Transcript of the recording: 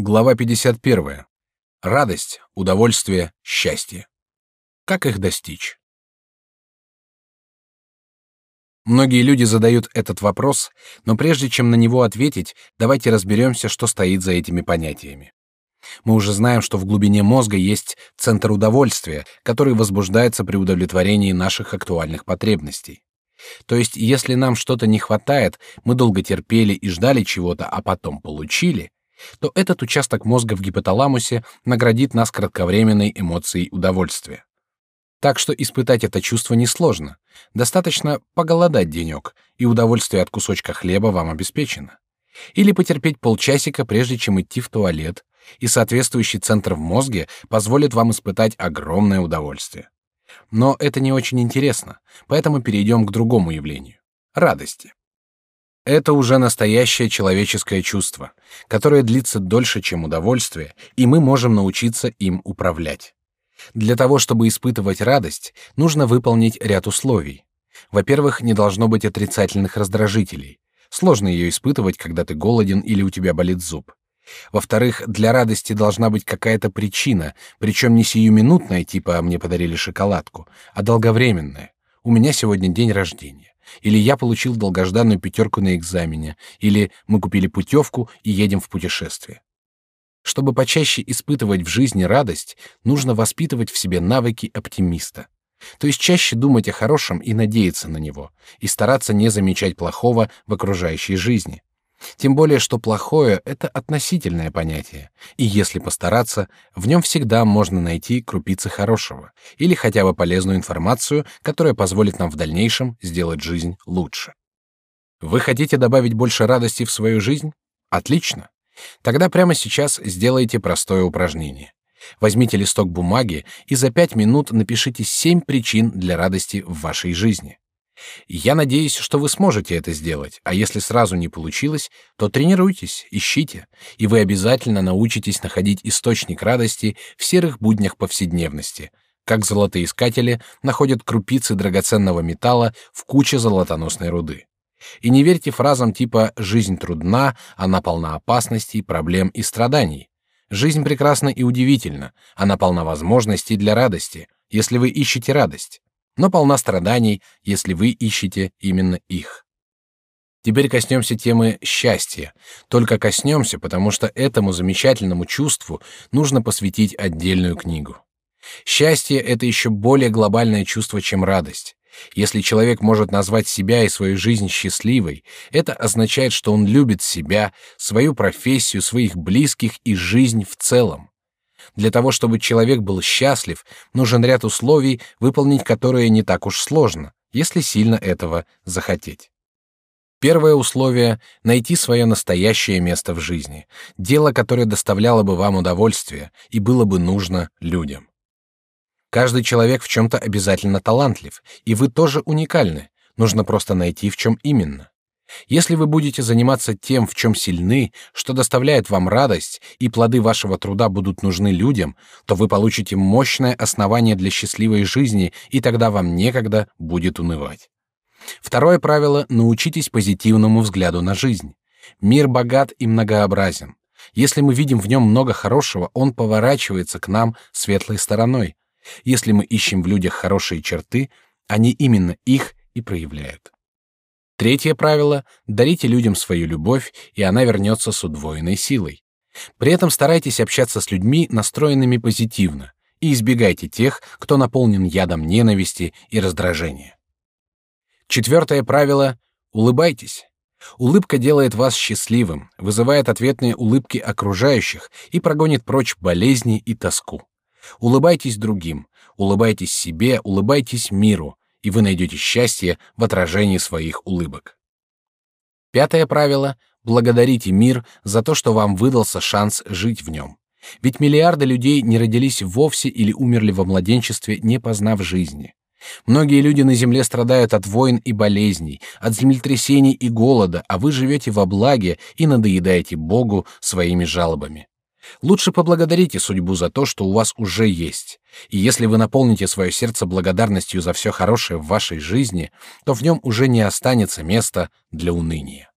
Глава 51. Радость, удовольствие, счастье. Как их достичь? Многие люди задают этот вопрос, но прежде чем на него ответить, давайте разберемся, что стоит за этими понятиями. Мы уже знаем, что в глубине мозга есть центр удовольствия, который возбуждается при удовлетворении наших актуальных потребностей. То есть, если нам что-то не хватает, мы долго терпели и ждали чего-то, а потом получили, то этот участок мозга в гипоталамусе наградит нас кратковременной эмоцией удовольствия. Так что испытать это чувство несложно. Достаточно поголодать денек, и удовольствие от кусочка хлеба вам обеспечено. Или потерпеть полчасика, прежде чем идти в туалет, и соответствующий центр в мозге позволит вам испытать огромное удовольствие. Но это не очень интересно, поэтому перейдем к другому явлению — радости. Это уже настоящее человеческое чувство, которое длится дольше, чем удовольствие, и мы можем научиться им управлять. Для того, чтобы испытывать радость, нужно выполнить ряд условий. Во-первых, не должно быть отрицательных раздражителей. Сложно ее испытывать, когда ты голоден или у тебя болит зуб. Во-вторых, для радости должна быть какая-то причина, причем не сиюминутная, типа «мне подарили шоколадку», а долговременная. У меня сегодня день рождения или я получил долгожданную пятерку на экзамене, или мы купили путевку и едем в путешествие. Чтобы почаще испытывать в жизни радость, нужно воспитывать в себе навыки оптимиста. То есть чаще думать о хорошем и надеяться на него, и стараться не замечать плохого в окружающей жизни. Тем более, что плохое — это относительное понятие, и если постараться, в нем всегда можно найти крупицы хорошего или хотя бы полезную информацию, которая позволит нам в дальнейшем сделать жизнь лучше. Вы хотите добавить больше радости в свою жизнь? Отлично. Тогда прямо сейчас сделайте простое упражнение. Возьмите листок бумаги и за пять минут напишите семь причин для радости в вашей жизни. Я надеюсь, что вы сможете это сделать, а если сразу не получилось, то тренируйтесь, ищите, и вы обязательно научитесь находить источник радости в серых буднях повседневности, как золотоискатели находят крупицы драгоценного металла в куче золотоносной руды. И не верьте фразам типа «жизнь трудна, она полна опасностей, проблем и страданий». Жизнь прекрасна и удивительна, она полна возможностей для радости, если вы ищете радость но полна страданий, если вы ищете именно их. Теперь коснемся темы счастья. Только коснемся, потому что этому замечательному чувству нужно посвятить отдельную книгу. Счастье — это еще более глобальное чувство, чем радость. Если человек может назвать себя и свою жизнь счастливой, это означает, что он любит себя, свою профессию, своих близких и жизнь в целом. Для того, чтобы человек был счастлив, нужен ряд условий, выполнить которые не так уж сложно, если сильно этого захотеть. Первое условие — найти свое настоящее место в жизни, дело, которое доставляло бы вам удовольствие и было бы нужно людям. Каждый человек в чем-то обязательно талантлив, и вы тоже уникальны, нужно просто найти, в чем именно. Если вы будете заниматься тем, в чем сильны, что доставляет вам радость, и плоды вашего труда будут нужны людям, то вы получите мощное основание для счастливой жизни, и тогда вам некогда будет унывать. Второе правило — научитесь позитивному взгляду на жизнь. Мир богат и многообразен. Если мы видим в нем много хорошего, он поворачивается к нам светлой стороной. Если мы ищем в людях хорошие черты, они именно их и проявляют. Третье правило — дарите людям свою любовь, и она вернется с удвоенной силой. При этом старайтесь общаться с людьми, настроенными позитивно, и избегайте тех, кто наполнен ядом ненависти и раздражения. Четвертое правило — улыбайтесь. Улыбка делает вас счастливым, вызывает ответные улыбки окружающих и прогонит прочь болезни и тоску. Улыбайтесь другим, улыбайтесь себе, улыбайтесь миру, и вы найдете счастье в отражении своих улыбок. Пятое правило — благодарите мир за то, что вам выдался шанс жить в нем. Ведь миллиарды людей не родились вовсе или умерли во младенчестве, не познав жизни. Многие люди на земле страдают от войн и болезней, от землетрясений и голода, а вы живете во благе и надоедаете Богу своими жалобами. Лучше поблагодарите судьбу за то, что у вас уже есть. И если вы наполните свое сердце благодарностью за все хорошее в вашей жизни, то в нем уже не останется места для уныния.